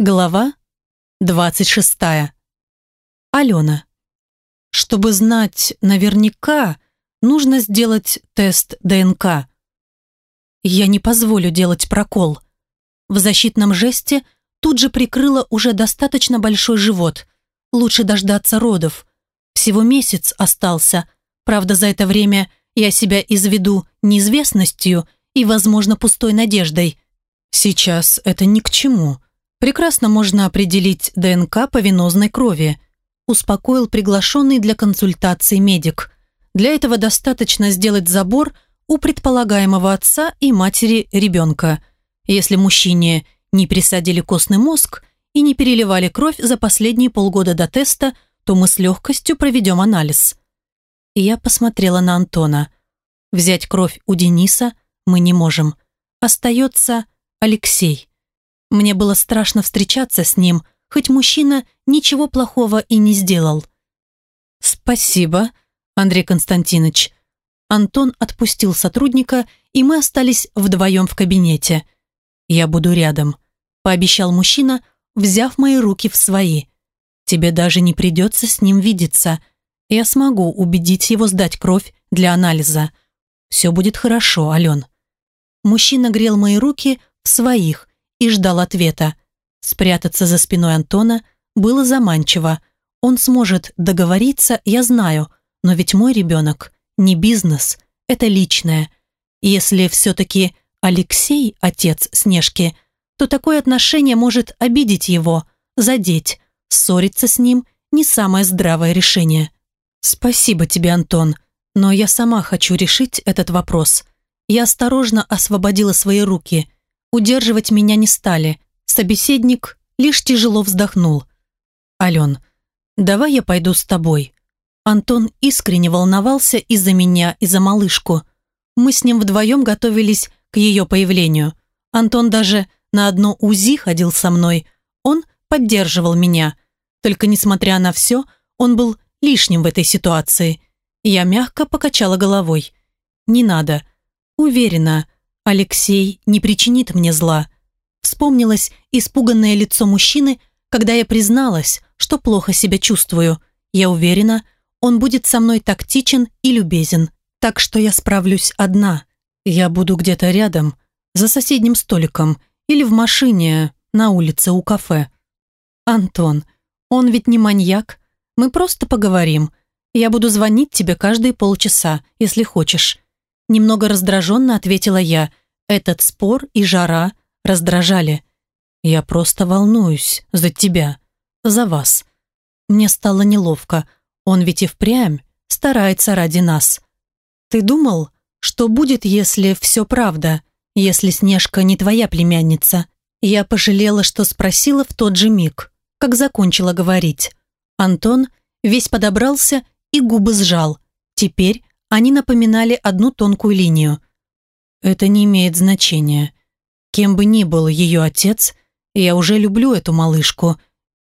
Глава 26. Алена. Чтобы знать наверняка, нужно сделать тест ДНК. Я не позволю делать прокол. В защитном жесте тут же прикрыла уже достаточно большой живот. Лучше дождаться родов. Всего месяц остался. Правда, за это время я себя изведу неизвестностью и, возможно, пустой надеждой. Сейчас это ни к чему. Прекрасно можно определить ДНК по венозной крови, успокоил приглашенный для консультации медик. Для этого достаточно сделать забор у предполагаемого отца и матери ребенка. Если мужчине не присадили костный мозг и не переливали кровь за последние полгода до теста, то мы с легкостью проведем анализ. И я посмотрела на Антона. Взять кровь у Дениса мы не можем. Остается Алексей. Мне было страшно встречаться с ним, хоть мужчина ничего плохого и не сделал. «Спасибо, Андрей Константинович». Антон отпустил сотрудника, и мы остались вдвоем в кабинете. «Я буду рядом», – пообещал мужчина, взяв мои руки в свои. «Тебе даже не придется с ним видеться. Я смогу убедить его сдать кровь для анализа. Все будет хорошо, Ален». Мужчина грел мои руки в своих, и ждал ответа. Спрятаться за спиной Антона было заманчиво. Он сможет договориться, я знаю, но ведь мой ребенок не бизнес, это личное. Если все-таки Алексей отец Снежки, то такое отношение может обидеть его, задеть. Ссориться с ним не самое здравое решение. Спасибо тебе, Антон, но я сама хочу решить этот вопрос. Я осторожно освободила свои руки – Удерживать меня не стали. Собеседник лишь тяжело вздохнул. «Ален, давай я пойду с тобой». Антон искренне волновался из-за меня и за малышку. Мы с ним вдвоем готовились к ее появлению. Антон даже на одно УЗИ ходил со мной. Он поддерживал меня. Только несмотря на все, он был лишним в этой ситуации. Я мягко покачала головой. «Не надо. Уверена, Алексей не причинит мне зла. Вспомнилось испуганное лицо мужчины, когда я призналась, что плохо себя чувствую. Я уверена, он будет со мной тактичен и любезен. Так что я справлюсь одна. Я буду где-то рядом, за соседним столиком или в машине на улице у кафе. Антон, он ведь не маньяк. Мы просто поговорим. Я буду звонить тебе каждые полчаса, если хочешь. Немного раздраженно ответила я. Этот спор и жара раздражали. Я просто волнуюсь за тебя, за вас. Мне стало неловко. Он ведь и впрямь старается ради нас. Ты думал, что будет, если все правда, если Снежка не твоя племянница? Я пожалела, что спросила в тот же миг, как закончила говорить. Антон весь подобрался и губы сжал. Теперь они напоминали одну тонкую линию. Это не имеет значения. Кем бы ни был ее отец, я уже люблю эту малышку,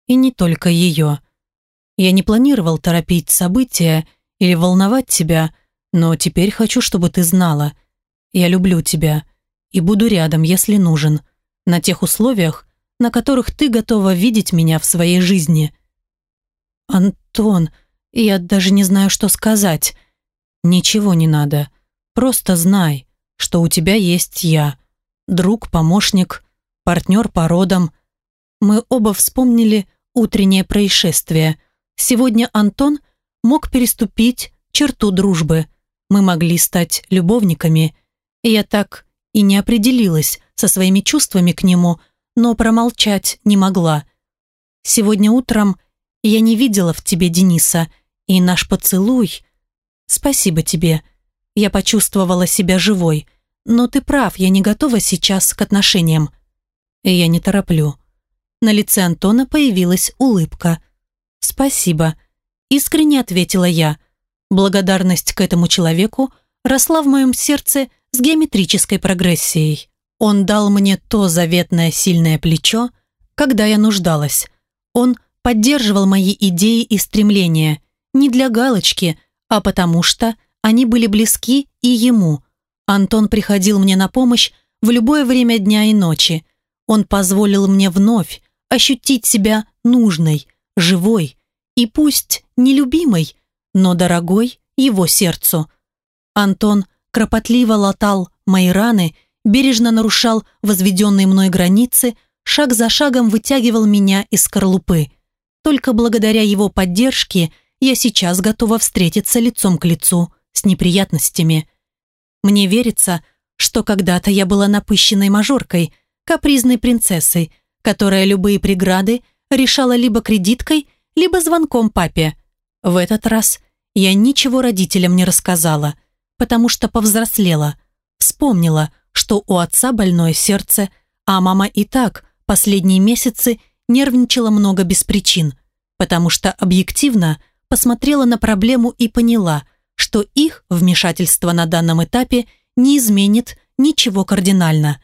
и не только ее. Я не планировал торопить события или волновать тебя, но теперь хочу, чтобы ты знала. Я люблю тебя и буду рядом, если нужен, на тех условиях, на которых ты готова видеть меня в своей жизни. Антон, я даже не знаю, что сказать. Ничего не надо. Просто знай, что у тебя есть я. Друг, помощник, партнер по родам. Мы оба вспомнили утреннее происшествие. Сегодня Антон мог переступить черту дружбы. Мы могли стать любовниками. Я так и не определилась со своими чувствами к нему, но промолчать не могла. Сегодня утром я не видела в тебе Дениса, и наш поцелуй «Спасибо тебе. Я почувствовала себя живой. Но ты прав, я не готова сейчас к отношениям». я не тороплю. На лице Антона появилась улыбка. «Спасибо», – искренне ответила я. Благодарность к этому человеку росла в моем сердце с геометрической прогрессией. Он дал мне то заветное сильное плечо, когда я нуждалась. Он поддерживал мои идеи и стремления. Не для галочки – а потому что они были близки и ему. Антон приходил мне на помощь в любое время дня и ночи. Он позволил мне вновь ощутить себя нужной, живой и пусть нелюбимой, но дорогой его сердцу. Антон кропотливо латал мои раны, бережно нарушал возведенные мной границы, шаг за шагом вытягивал меня из скорлупы. Только благодаря его поддержке я сейчас готова встретиться лицом к лицу с неприятностями. Мне верится, что когда-то я была напыщенной мажоркой, капризной принцессой, которая любые преграды решала либо кредиткой, либо звонком папе. В этот раз я ничего родителям не рассказала, потому что повзрослела, вспомнила, что у отца больное сердце, а мама и так последние месяцы нервничала много без причин, потому что объективно посмотрела на проблему и поняла, что их вмешательство на данном этапе не изменит ничего кардинально.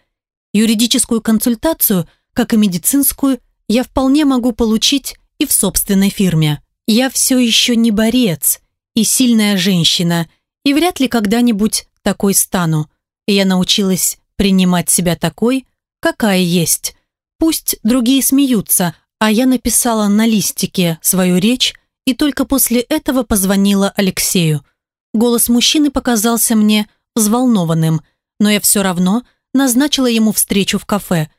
Юридическую консультацию, как и медицинскую, я вполне могу получить и в собственной фирме. Я все еще не борец и сильная женщина, и вряд ли когда-нибудь такой стану. Я научилась принимать себя такой, какая есть. Пусть другие смеются, а я написала на листике свою речь и только после этого позвонила Алексею. Голос мужчины показался мне взволнованным, но я все равно назначила ему встречу в кафе.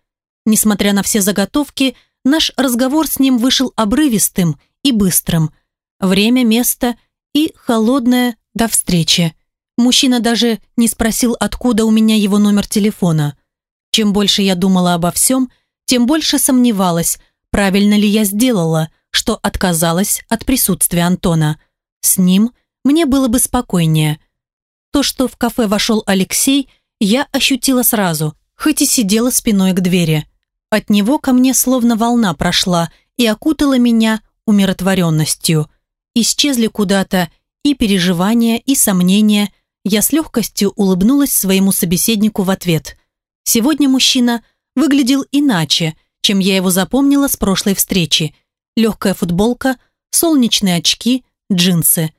Несмотря на все заготовки, наш разговор с ним вышел обрывистым и быстрым. Время, место и холодное до встречи. Мужчина даже не спросил, откуда у меня его номер телефона. Чем больше я думала обо всем, тем больше сомневалась, правильно ли я сделала, что отказалась от присутствия Антона. С ним мне было бы спокойнее. То, что в кафе вошел Алексей, я ощутила сразу, хоть и сидела спиной к двери. От него ко мне словно волна прошла и окутала меня умиротворенностью. Исчезли куда-то и переживания, и сомнения. Я с легкостью улыбнулась своему собеседнику в ответ. Сегодня мужчина выглядел иначе, чем я его запомнила с прошлой встречи. Легкая футболка, солнечные очки, джинсы.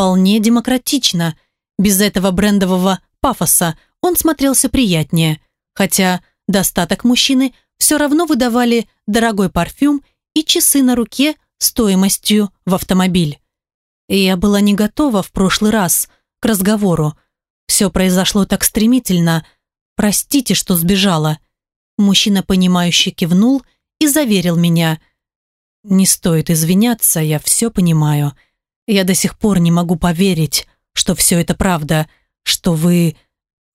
Вполне демократично. Без этого брендового пафоса он смотрелся приятнее. Хотя достаток мужчины все равно выдавали дорогой парфюм и часы на руке стоимостью в автомобиль. я была не готова в прошлый раз к разговору. Все произошло так стремительно. Простите, что сбежала. Мужчина, понимающе кивнул и заверил меня. «Не стоит извиняться, я все понимаю. Я до сих пор не могу поверить, что все это правда, что вы...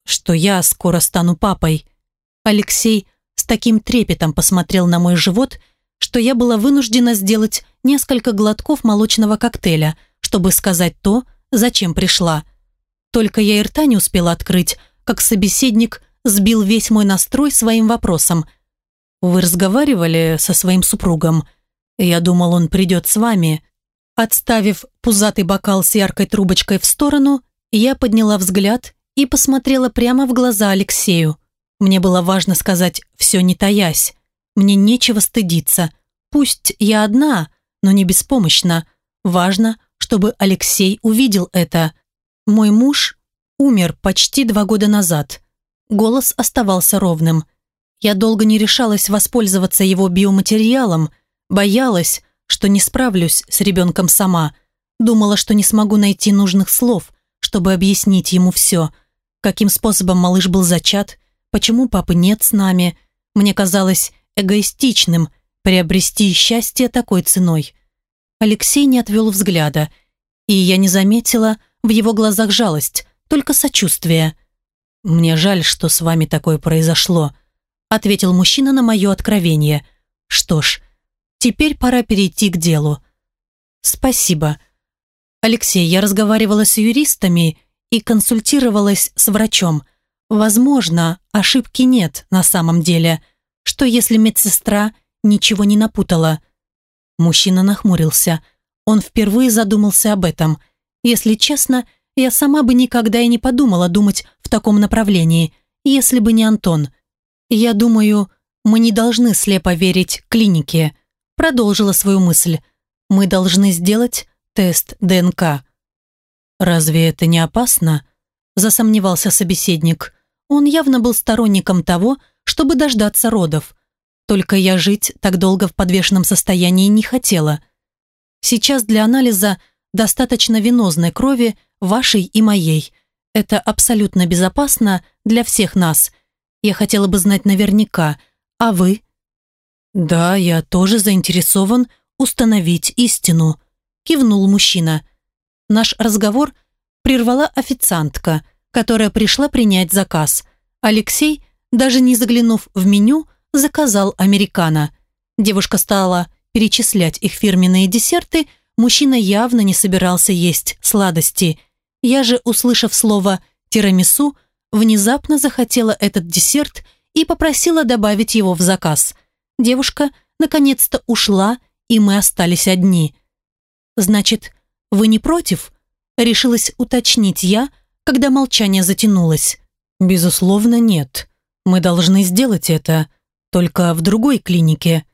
что я скоро стану папой». Алексей с таким трепетом посмотрел на мой живот, что я была вынуждена сделать несколько глотков молочного коктейля, чтобы сказать то, зачем пришла. Только я и рта не успела открыть, как собеседник сбил весь мой настрой своим вопросом. «Вы разговаривали со своим супругом? Я думал, он придет с вами». Отставив пузатый бокал с яркой трубочкой в сторону, я подняла взгляд и посмотрела прямо в глаза Алексею. Мне было важно сказать все не таясь. Мне нечего стыдиться. Пусть я одна, но не беспомощна. Важно, чтобы Алексей увидел это. Мой муж умер почти два года назад. Голос оставался ровным. Я долго не решалась воспользоваться его биоматериалом, боялась, что не справлюсь с ребенком сама, думала, что не смогу найти нужных слов, чтобы объяснить ему все, каким способом малыш был зачат, почему папы нет с нами. Мне казалось эгоистичным приобрести счастье такой ценой. Алексей не отвел взгляда, и я не заметила в его глазах жалость, только сочувствие – «Мне жаль, что с вами такое произошло», ответил мужчина на мое откровение. «Что ж, теперь пора перейти к делу». «Спасибо». «Алексей, я разговаривала с юристами и консультировалась с врачом. Возможно, ошибки нет на самом деле. Что если медсестра ничего не напутала?» Мужчина нахмурился. Он впервые задумался об этом. Если честно, я сама бы никогда и не подумала думать в таком направлении, если бы не Антон. Я думаю, мы не должны слепо верить клинике. Продолжила свою мысль. Мы должны сделать тест ДНК. Разве это не опасно? Засомневался собеседник. Он явно был сторонником того, чтобы дождаться родов. Только я жить так долго в подвешенном состоянии не хотела. Сейчас для анализа достаточно венозной крови, вашей и моей. Это абсолютно безопасно для всех нас. Я хотела бы знать наверняка. А вы? Да, я тоже заинтересован установить истину, кивнул мужчина. Наш разговор прервала официантка, которая пришла принять заказ. Алексей, даже не заглянув в меню, заказал американо. Девушка стала перечислять их фирменные десерты, мужчина явно не собирался есть сладости. Я же, услышав слово «тирамису», внезапно захотела этот десерт и попросила добавить его в заказ. Девушка наконец-то ушла, и мы остались одни. «Значит, вы не против?» Решилась уточнить я, когда молчание затянулось. «Безусловно, нет. Мы должны сделать это, только в другой клинике.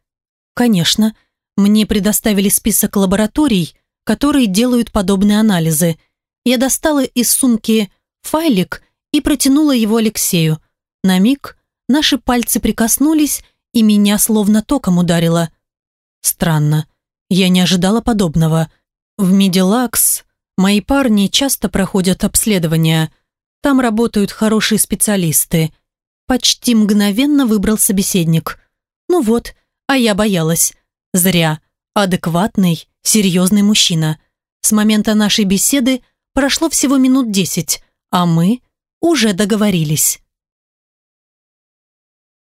Конечно, мне предоставили список лабораторий, которые делают подобные анализы. Я достала из сумки файлик и протянула его Алексею. На миг наши пальцы прикоснулись, и меня словно током ударило. Странно. Я не ожидала подобного. В Медилакс мои парни часто проходят обследования. Там работают хорошие специалисты. Почти мгновенно выбрал собеседник. Ну вот, а я боялась. Зря. Адекватный, серьезный мужчина. С момента нашей беседы прошло всего минут десять, а мы уже договорились.